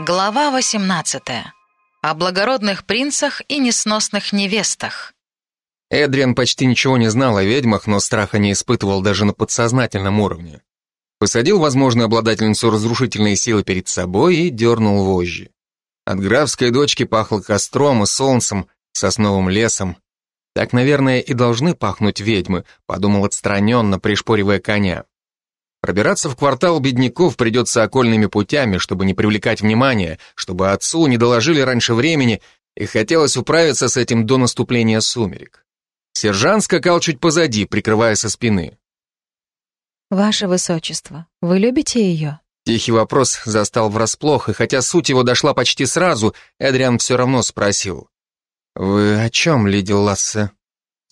Глава 18. О благородных принцах и несносных невестах. Эдриан почти ничего не знал о ведьмах, но страха не испытывал даже на подсознательном уровне. Посадил возможную обладательницу разрушительной силы перед собой и дернул вожжи. От графской дочки пахло костром и солнцем, сосновым лесом. Так, наверное, и должны пахнуть ведьмы, подумал отстраненно, пришпоривая коня. Пробираться в квартал бедняков придется окольными путями, чтобы не привлекать внимания, чтобы отцу не доложили раньше времени, и хотелось управиться с этим до наступления сумерек. Сержант скакал чуть позади, прикрывая со спины. «Ваше Высочество, вы любите ее?» Тихий вопрос застал врасплох, и хотя суть его дошла почти сразу, Эдриан все равно спросил. «Вы о чем, леди Лассе?»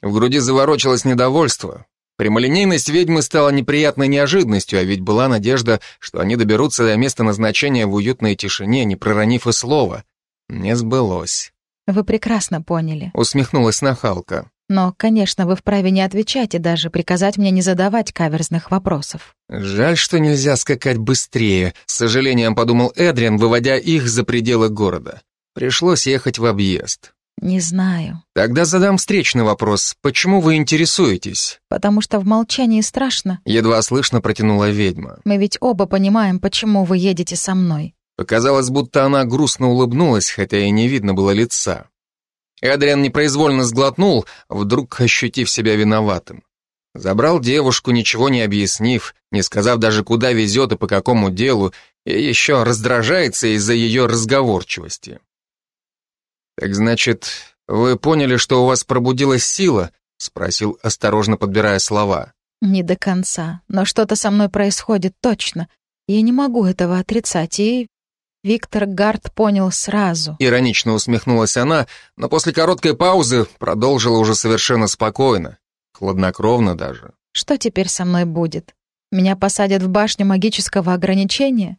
В груди заворочилось недовольство. Прямолинейность ведьмы стала неприятной неожиданностью, а ведь была надежда, что они доберутся до места назначения в уютной тишине, не проронив и слова. Не сбылось. «Вы прекрасно поняли», — усмехнулась нахалка. «Но, конечно, вы вправе не отвечать и даже приказать мне не задавать каверзных вопросов». «Жаль, что нельзя скакать быстрее», — с сожалением подумал Эдриан, выводя их за пределы города. Пришлось ехать в объезд. «Не знаю». «Тогда задам встречный вопрос. Почему вы интересуетесь?» «Потому что в молчании страшно». Едва слышно протянула ведьма. «Мы ведь оба понимаем, почему вы едете со мной». Показалось, будто она грустно улыбнулась, хотя и не видно было лица. Эдриан непроизвольно сглотнул, вдруг ощутив себя виноватым. Забрал девушку, ничего не объяснив, не сказав даже, куда везет и по какому делу, и еще раздражается из-за ее разговорчивости. «Так значит, вы поняли, что у вас пробудилась сила?» — спросил, осторожно подбирая слова. «Не до конца, но что-то со мной происходит точно. Я не могу этого отрицать, и Виктор Гард понял сразу. Иронично усмехнулась она, но после короткой паузы продолжила уже совершенно спокойно, хладнокровно даже. Что теперь со мной будет? Меня посадят в башню магического ограничения?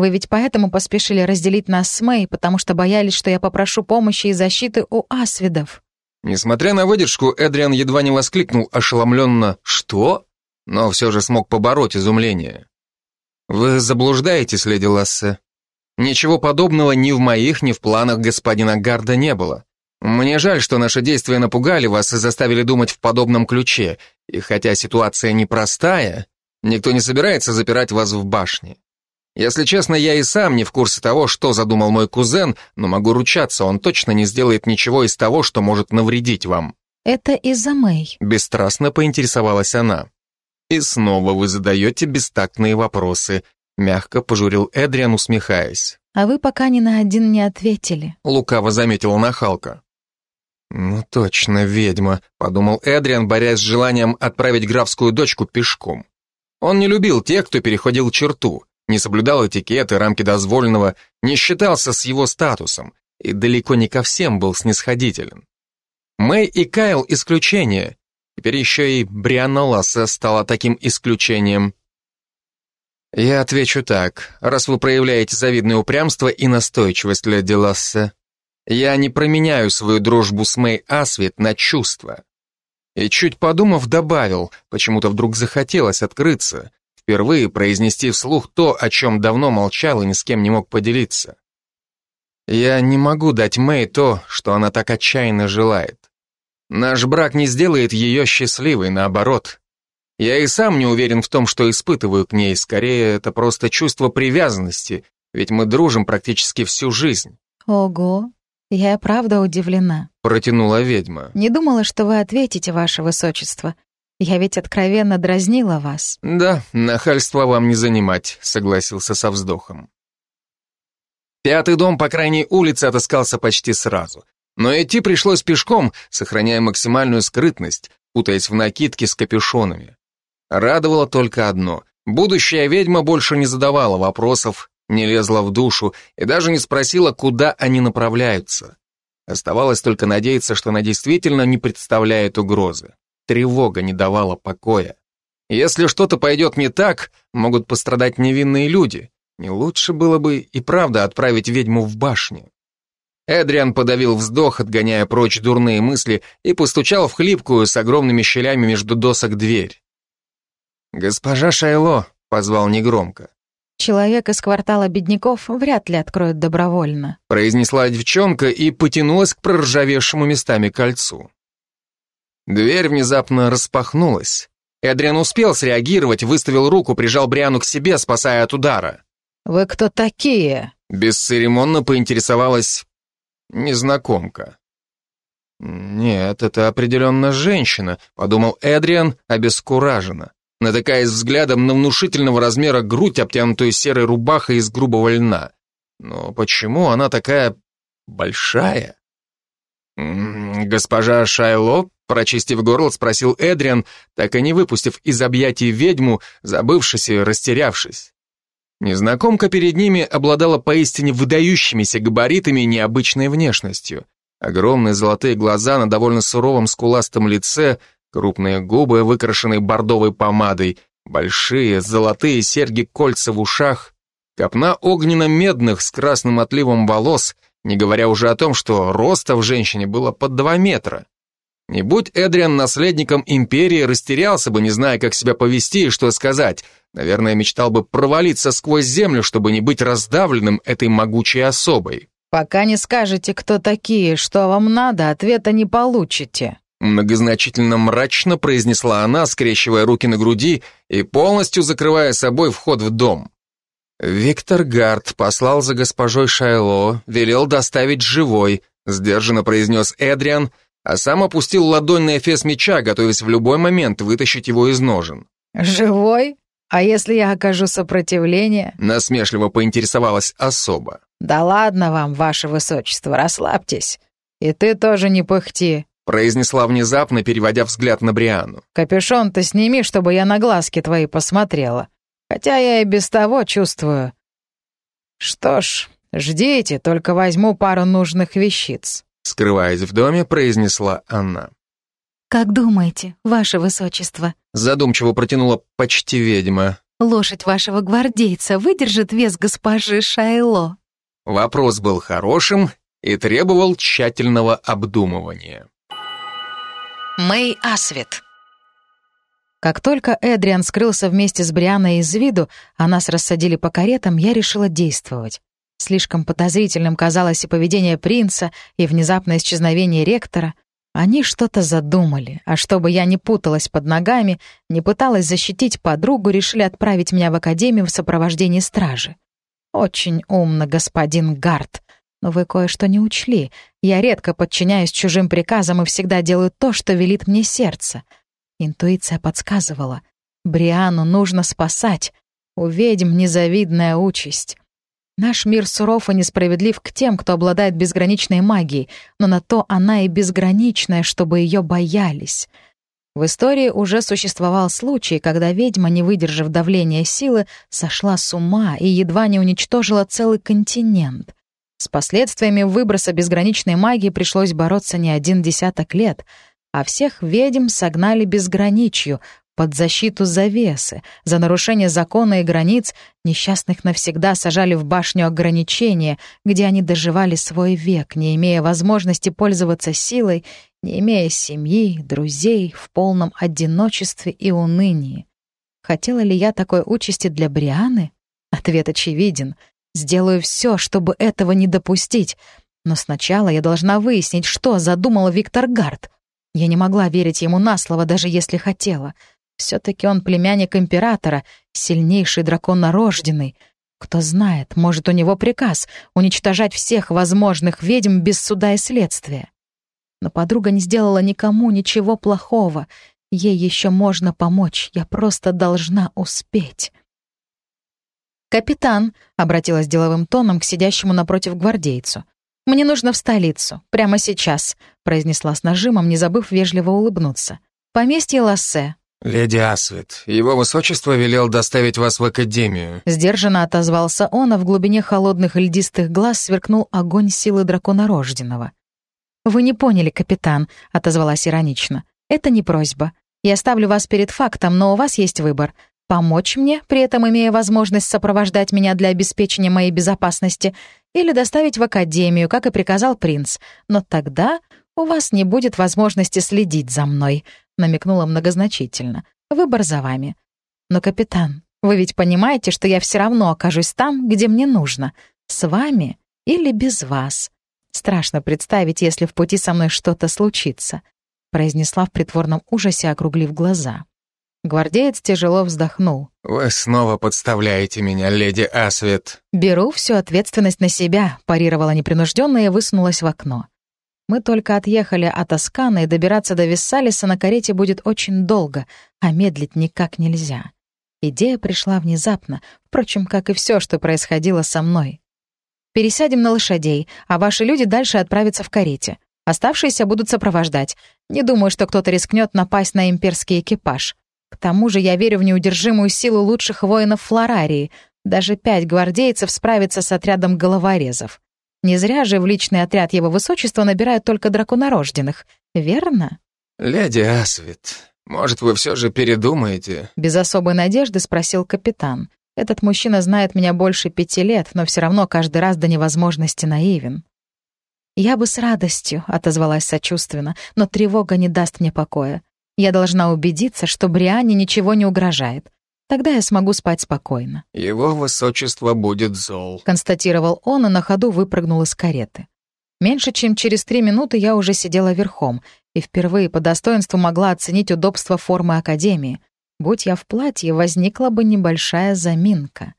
Вы ведь поэтому поспешили разделить нас с Мэй, потому что боялись, что я попрошу помощи и защиты у асвидов. Несмотря на выдержку, Эдриан едва не воскликнул ошеломленно «Что?», но все же смог побороть изумление. «Вы заблуждаетесь, леди Лассе. Ничего подобного ни в моих, ни в планах господина Гарда не было. Мне жаль, что наши действия напугали вас и заставили думать в подобном ключе, и хотя ситуация непростая, никто не собирается запирать вас в башне. Если честно, я и сам не в курсе того, что задумал мой кузен, но могу ручаться, он точно не сделает ничего из того, что может навредить вам». «Это из-за Мэй», — бесстрастно поинтересовалась она. «И снова вы задаете бестактные вопросы», — мягко пожурил Эдриан, усмехаясь. «А вы пока ни на один не ответили», — лукаво заметила нахалка. «Ну точно, ведьма», — подумал Эдриан, борясь с желанием отправить графскую дочку пешком. Он не любил тех, кто переходил черту, не соблюдал этикет и рамки дозволенного, не считался с его статусом и далеко не ко всем был снисходителен. Мэй и Кайл исключение. Теперь еще и Брианна Лассе стала таким исключением. Я отвечу так, раз вы проявляете завидное упрямство и настойчивость, леди Лассе. Я не променяю свою дружбу с Мэй Асвит на чувства. И чуть подумав, добавил, почему-то вдруг захотелось открыться, впервые произнести вслух то, о чем давно молчал и ни с кем не мог поделиться. Я не могу дать Мэй то, что она так отчаянно желает. Наш брак не сделает ее счастливой, наоборот. Я и сам не уверен в том, что испытываю к ней, скорее это просто чувство привязанности, ведь мы дружим практически всю жизнь. Ого, я правда удивлена. Протянула ведьма. Не думала, что вы ответите, ваше высочество. Я ведь откровенно дразнила вас. Да, нахальство вам не занимать, согласился со вздохом. Пятый дом по крайней улице отыскался почти сразу. Но идти пришлось пешком, сохраняя максимальную скрытность, путаясь в накидке с капюшонами. Радовало только одно. Будущая ведьма больше не задавала вопросов, не лезла в душу и даже не спросила, куда они направляются. Оставалось только надеяться, что она действительно не представляет угрозы. Тревога не давала покоя. Если что-то пойдет не так, могут пострадать невинные люди. Не лучше было бы и правда отправить ведьму в башню. Эдриан подавил вздох, отгоняя прочь дурные мысли, и постучал в хлипкую с огромными щелями между досок дверь. «Госпожа Шайло», — позвал негромко. Человек из квартала бедняков вряд ли откроет добровольно», произнесла девчонка и потянулась к проржавевшему местами кольцу. Дверь внезапно распахнулась. Эдриан успел среагировать, выставил руку, прижал Бриану к себе, спасая от удара. «Вы кто такие?» Бесцеремонно поинтересовалась незнакомка. «Нет, это определенно женщина», — подумал Эдриан обескураженно, натыкаясь взглядом на внушительного размера грудь, обтянутую серой рубахой из грубого льна. Но почему она такая большая? «Госпожа Шайло?» — прочистив горло, спросил Эдриан, так и не выпустив из объятий ведьму, забывшись и растерявшись. Незнакомка перед ними обладала поистине выдающимися габаритами и необычной внешностью. Огромные золотые глаза на довольно суровом скуластом лице, крупные губы, выкрашенные бордовой помадой, большие золотые серьги-кольца в ушах, копна огненно-медных с красным отливом волос, не говоря уже о том, что роста в женщине было под два метра. Не будь Эдриан наследником империи, растерялся бы, не зная, как себя повести и что сказать. Наверное, мечтал бы провалиться сквозь землю, чтобы не быть раздавленным этой могучей особой. «Пока не скажете, кто такие, что вам надо, ответа не получите». Многозначительно мрачно произнесла она, скрещивая руки на груди и полностью закрывая собой вход в дом. Виктор Гард послал за госпожой Шайло, велел доставить живой, сдержанно произнес Эдриан, а сам опустил ладонь на эфес меча, готовясь в любой момент вытащить его из ножен. «Живой? А если я окажу сопротивление?» Насмешливо поинтересовалась особа. «Да ладно вам, ваше высочество, расслабьтесь. И ты тоже не пыхти», произнесла внезапно, переводя взгляд на Бриану. «Капюшон-то сними, чтобы я на глазки твои посмотрела. Хотя я и без того чувствую. Что ж, ждите, только возьму пару нужных вещиц». Скрываясь в доме, произнесла она. «Как думаете, ваше высочество?» Задумчиво протянула почти ведьма. «Лошадь вашего гвардейца выдержит вес госпожи Шайло?» Вопрос был хорошим и требовал тщательного обдумывания. Мэй Асвет. Как только Эдриан скрылся вместе с Брианой из виду, а нас рассадили по каретам, я решила действовать. Слишком подозрительным казалось и поведение принца, и внезапное исчезновение ректора. Они что-то задумали, а чтобы я не путалась под ногами, не пыталась защитить подругу, решили отправить меня в академию в сопровождении стражи. Очень умно, господин Гарт. Но вы кое-что не учли. Я редко подчиняюсь чужим приказам и всегда делаю то, что велит мне сердце. Интуиция подсказывала. Бриану нужно спасать. У ведьм незавидная участь. Наш мир суров и несправедлив к тем, кто обладает безграничной магией, но на то она и безграничная, чтобы ее боялись. В истории уже существовал случай, когда ведьма, не выдержав давления силы, сошла с ума и едва не уничтожила целый континент. С последствиями выброса безграничной магии пришлось бороться не один десяток лет, а всех ведьм согнали безграничью, под защиту завесы. За нарушение закона и границ несчастных навсегда сажали в башню ограничения, где они доживали свой век, не имея возможности пользоваться силой, не имея семьи, друзей, в полном одиночестве и унынии. Хотела ли я такой участи для Брианы? Ответ очевиден. Сделаю все, чтобы этого не допустить. Но сначала я должна выяснить, что задумал Виктор Гард. Я не могла верить ему на слово, даже если хотела. Все-таки он племянник императора, сильнейший дракон нарожденный. Кто знает, может, у него приказ уничтожать всех возможных ведьм без суда и следствия. Но подруга не сделала никому ничего плохого. Ей еще можно помочь, я просто должна успеть. «Капитан», — обратилась деловым тоном к сидящему напротив гвардейцу, «мне нужно в столицу, прямо сейчас», — произнесла с нажимом, не забыв вежливо улыбнуться. «Поместье Лассе, «Леди Асвит, его высочество велел доставить вас в академию». Сдержанно отозвался он, а в глубине холодных льдистых глаз сверкнул огонь силы дракона рожденного. «Вы не поняли, капитан», — отозвалась иронично. «Это не просьба. Я ставлю вас перед фактом, но у вас есть выбор. Помочь мне, при этом имея возможность сопровождать меня для обеспечения моей безопасности, или доставить в академию, как и приказал принц. Но тогда у вас не будет возможности следить за мной», — намекнула многозначительно. «Выбор за вами. Но, капитан, Вы ведь понимаете, что я все равно окажусь там, где мне нужно. С вами или без вас. Страшно представить, если в пути со мной что-то случится», произнесла в притворном ужасе, округлив глаза. Гвардеец тяжело вздохнул. «Вы снова подставляете меня, леди Асвет». «Беру всю ответственность на себя», парировала непринужденно и высунулась в окно. Мы только отъехали от Аскана, и добираться до Виссалиса на карете будет очень долго, а медлить никак нельзя. Идея пришла внезапно, впрочем, как и все, что происходило со мной. «Пересядем на лошадей, а ваши люди дальше отправятся в карете. Оставшиеся будут сопровождать. Не думаю, что кто-то рискнет напасть на имперский экипаж. К тому же я верю в неудержимую силу лучших воинов Флорарии. Даже пять гвардейцев справятся с отрядом головорезов. Не зря же в личный отряд его высочества набирают только драконорожденных, верно? «Леди Асвит, может, вы все же передумаете?» Без особой надежды спросил капитан. Этот мужчина знает меня больше пяти лет, но все равно каждый раз до невозможности наивен. «Я бы с радостью», — отозвалась сочувственно, «но тревога не даст мне покоя. Я должна убедиться, что Бриане ничего не угрожает. Тогда я смогу спать спокойно». «Его высочество будет зол», — констатировал он и на ходу выпрыгнул из кареты. Меньше чем через три минуты я уже сидела верхом и впервые по достоинству могла оценить удобство формы Академии. Будь я в платье, возникла бы небольшая заминка.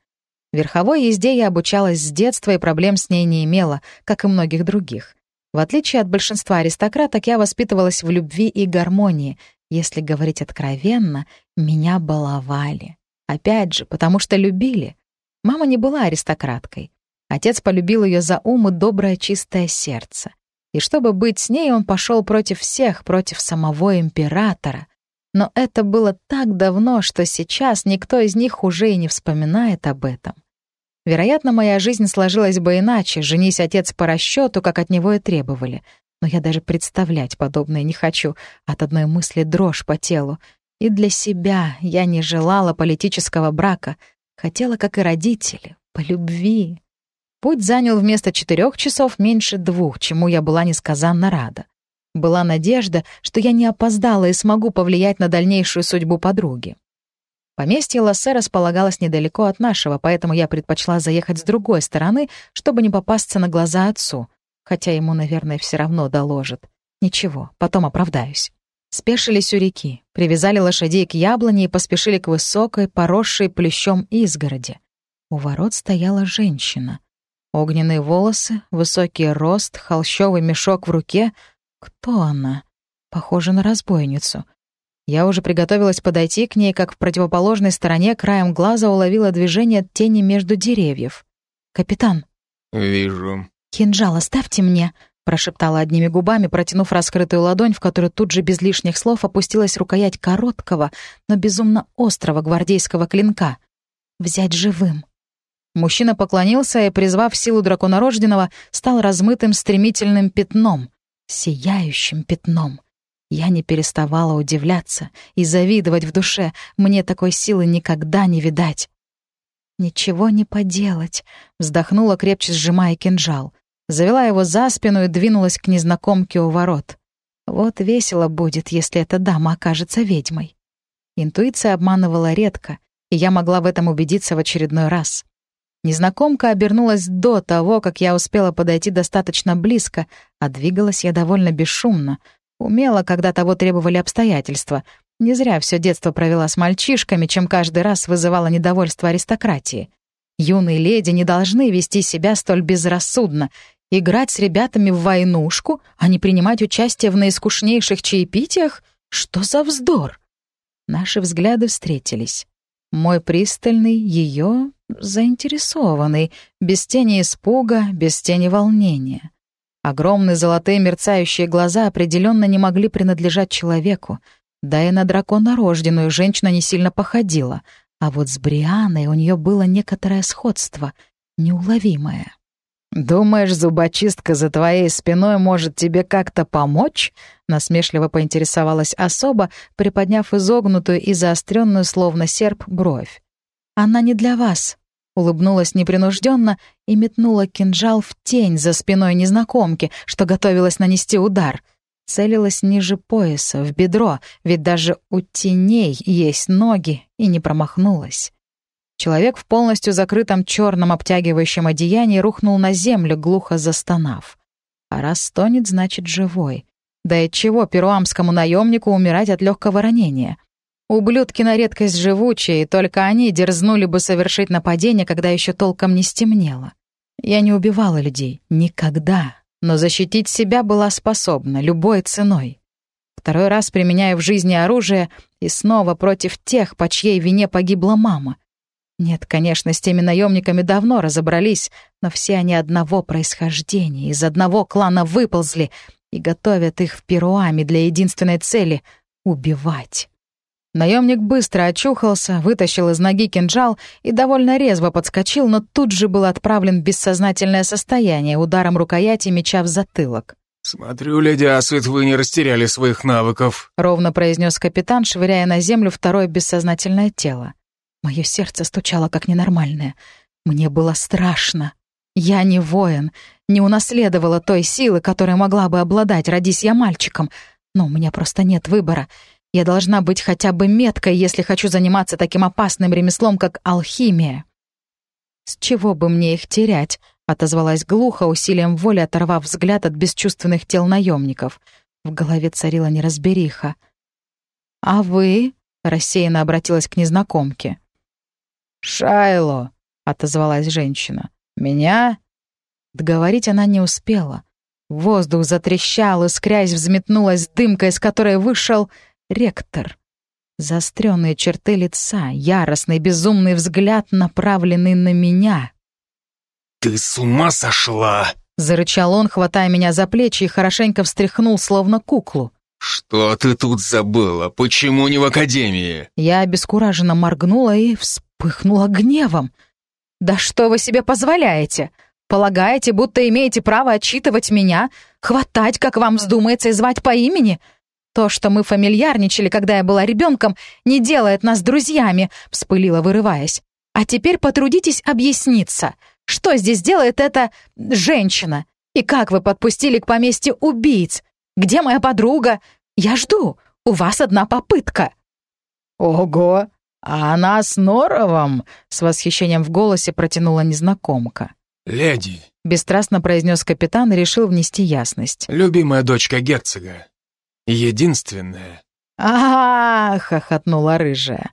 Верховой езде я обучалась с детства и проблем с ней не имела, как и многих других. В отличие от большинства аристократок, я воспитывалась в любви и гармонии, если говорить откровенно, меня баловали. Опять же, потому что любили. Мама не была аристократкой. Отец полюбил ее за ум и доброе чистое сердце. И чтобы быть с ней, он пошел против всех, против самого императора. Но это было так давно, что сейчас никто из них уже и не вспоминает об этом. Вероятно, моя жизнь сложилась бы иначе, женись отец по расчету, как от него и требовали — но я даже представлять подобное не хочу. От одной мысли дрожь по телу. И для себя я не желала политического брака. Хотела, как и родители, по любви. Путь занял вместо четырех часов меньше двух, чему я была несказанно рада. Была надежда, что я не опоздала и смогу повлиять на дальнейшую судьбу подруги. Поместье Лассе располагалось недалеко от нашего, поэтому я предпочла заехать с другой стороны, чтобы не попасться на глаза отцу хотя ему, наверное, все равно доложат. Ничего, потом оправдаюсь. Спешились у реки, привязали лошадей к яблоне и поспешили к высокой, поросшей плющом изгороди. У ворот стояла женщина. Огненные волосы, высокий рост, холщовый мешок в руке. Кто она? Похожа на разбойницу. Я уже приготовилась подойти к ней, как в противоположной стороне краем глаза уловила движение тени между деревьев. «Капитан». «Вижу», «Кинжал оставьте мне», — прошептала одними губами, протянув раскрытую ладонь, в которую тут же без лишних слов опустилась рукоять короткого, но безумно острого гвардейского клинка. «Взять живым». Мужчина поклонился и, призвав силу драконорожденного, стал размытым стремительным пятном, сияющим пятном. Я не переставала удивляться и завидовать в душе, мне такой силы никогда не видать. «Ничего не поделать», — вздохнула, крепче сжимая кинжал завела его за спину и двинулась к незнакомке у ворот. Вот весело будет, если эта дама окажется ведьмой. Интуиция обманывала редко, и я могла в этом убедиться в очередной раз. Незнакомка обернулась до того, как я успела подойти достаточно близко, а двигалась я довольно бесшумно. Умела, когда того требовали обстоятельства. Не зря все детство провела с мальчишками, чем каждый раз вызывала недовольство аристократии. Юные леди не должны вести себя столь безрассудно, Играть с ребятами в войнушку, а не принимать участие в наискушнейших чаепитиях? Что за вздор? Наши взгляды встретились. Мой пристальный, ее заинтересованный, без тени испуга, без тени волнения. Огромные золотые мерцающие глаза определенно не могли принадлежать человеку. Да и на дракона рожденную женщина не сильно походила. А вот с Брианой у нее было некоторое сходство, неуловимое. «Думаешь, зубочистка за твоей спиной может тебе как-то помочь?» Насмешливо поинтересовалась особа, приподняв изогнутую и заостренную, словно серп, бровь. «Она не для вас», — улыбнулась непринужденно и метнула кинжал в тень за спиной незнакомки, что готовилась нанести удар. Целилась ниже пояса, в бедро, ведь даже у теней есть ноги, и не промахнулась. Человек в полностью закрытом черном обтягивающем одеянии рухнул на землю, глухо застонав. А раз стонет, значит живой. Да и чего перуамскому наемнику умирать от легкого ранения? Ублюдки на редкость живучие, только они дерзнули бы совершить нападение, когда еще толком не стемнело. Я не убивала людей. Никогда. Но защитить себя была способна, любой ценой. Второй раз применяю в жизни оружие, и снова против тех, по чьей вине погибла мама. Нет, конечно, с теми наемниками давно разобрались, но все они одного происхождения, из одного клана выползли и готовят их в Перуаме для единственной цели — убивать. Наемник быстро очухался, вытащил из ноги кинжал и довольно резво подскочил, но тут же был отправлен в бессознательное состояние ударом рукояти меча в затылок. «Смотрю, леди Асвит, вы не растеряли своих навыков», — ровно произнес капитан, швыряя на землю второе бессознательное тело. Мое сердце стучало как ненормальное. Мне было страшно. Я не воин, не унаследовала той силы, которой могла бы обладать, родись я мальчиком. Но у меня просто нет выбора. Я должна быть хотя бы меткой, если хочу заниматься таким опасным ремеслом, как алхимия. «С чего бы мне их терять?» — отозвалась глухо, усилием воли оторвав взгляд от бесчувственных тел наемников. В голове царила неразбериха. «А вы?» — рассеянно обратилась к незнакомке. «Шайло», — отозвалась женщина. «Меня?» Договорить она не успела. Воздух затрещал, искрясь взметнулась дымка, из которой вышел ректор. Заостренные черты лица, яростный безумный взгляд, направленный на меня. «Ты с ума сошла?» — зарычал он, хватая меня за плечи и хорошенько встряхнул, словно куклу. «Что ты тут забыла? Почему не в академии?» Я обескураженно моргнула и вспыхнула гневом. «Да что вы себе позволяете? Полагаете, будто имеете право отчитывать меня, хватать, как вам вздумается, и звать по имени? То, что мы фамильярничали, когда я была ребенком, не делает нас друзьями», — вспылила, вырываясь. «А теперь потрудитесь объясниться. Что здесь делает эта женщина? И как вы подпустили к поместью убийц? Где моя подруга? Я жду. У вас одна попытка». «Ого! А она с Норовом?» — с восхищением в голосе протянула незнакомка. «Леди», — бесстрастно произнес капитан и решил внести ясность. «Любимая дочка герцога. Единственная». «А-а-а!» — хохотнула рыжая.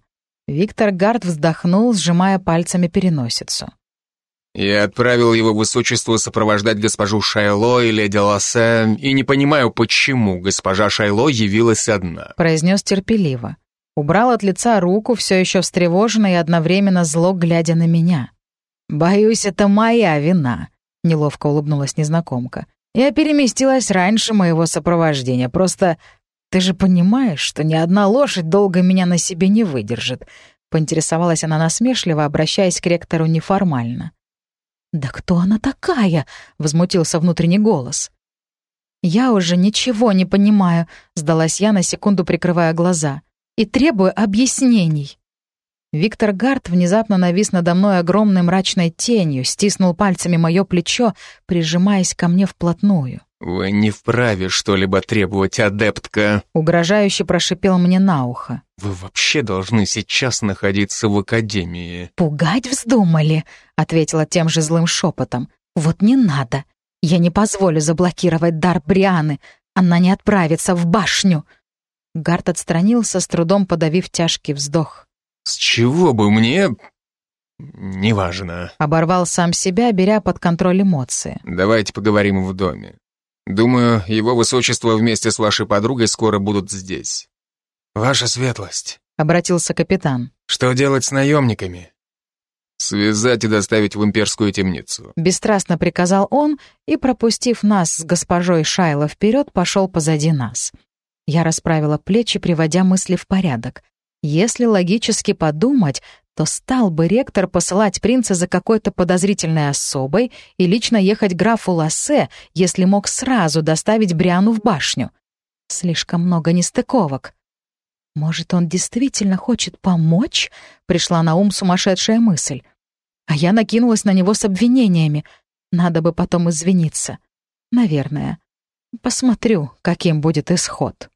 Виктор Гард вздохнул, сжимая пальцами переносицу. «Я отправил его высочеству сопровождать госпожу Шайло и леди Лассе, и не понимаю, почему госпожа Шайло явилась одна», — произнес терпеливо. Убрал от лица руку, все еще встревоженно и одновременно зло, глядя на меня. «Боюсь, это моя вина», — неловко улыбнулась незнакомка. «Я переместилась раньше моего сопровождения, просто ты же понимаешь, что ни одна лошадь долго меня на себе не выдержит», — поинтересовалась она насмешливо, обращаясь к ректору неформально. «Да кто она такая?» — возмутился внутренний голос. «Я уже ничего не понимаю», — сдалась я на секунду, прикрывая глаза, «и требую объяснений». Виктор Гарт внезапно навис надо мной огромной мрачной тенью, стиснул пальцами мое плечо, прижимаясь ко мне вплотную. «Вы не вправе что-либо требовать, адептка», — угрожающе прошипел мне на ухо. «Вы вообще должны сейчас находиться в академии». «Пугать вздумали», — ответила тем же злым шепотом. «Вот не надо. Я не позволю заблокировать дар Брианы. Она не отправится в башню». Гарт отстранился, с трудом подавив тяжкий вздох. «С чего бы мне...» «Неважно». Оборвал сам себя, беря под контроль эмоции. «Давайте поговорим в доме. Думаю, его высочество вместе с вашей подругой скоро будут здесь». «Ваша светлость», — обратился капитан. «Что делать с наемниками?» «Связать и доставить в имперскую темницу», — бесстрастно приказал он и, пропустив нас с госпожой Шайло вперед, пошел позади нас. Я расправила плечи, приводя мысли в порядок. Если логически подумать, то стал бы ректор посылать принца за какой-то подозрительной особой и лично ехать графу Лассе, если мог сразу доставить Бриану в башню. Слишком много нестыковок. Может, он действительно хочет помочь? Пришла на ум сумасшедшая мысль. А я накинулась на него с обвинениями. Надо бы потом извиниться. Наверное. Посмотрю, каким будет исход.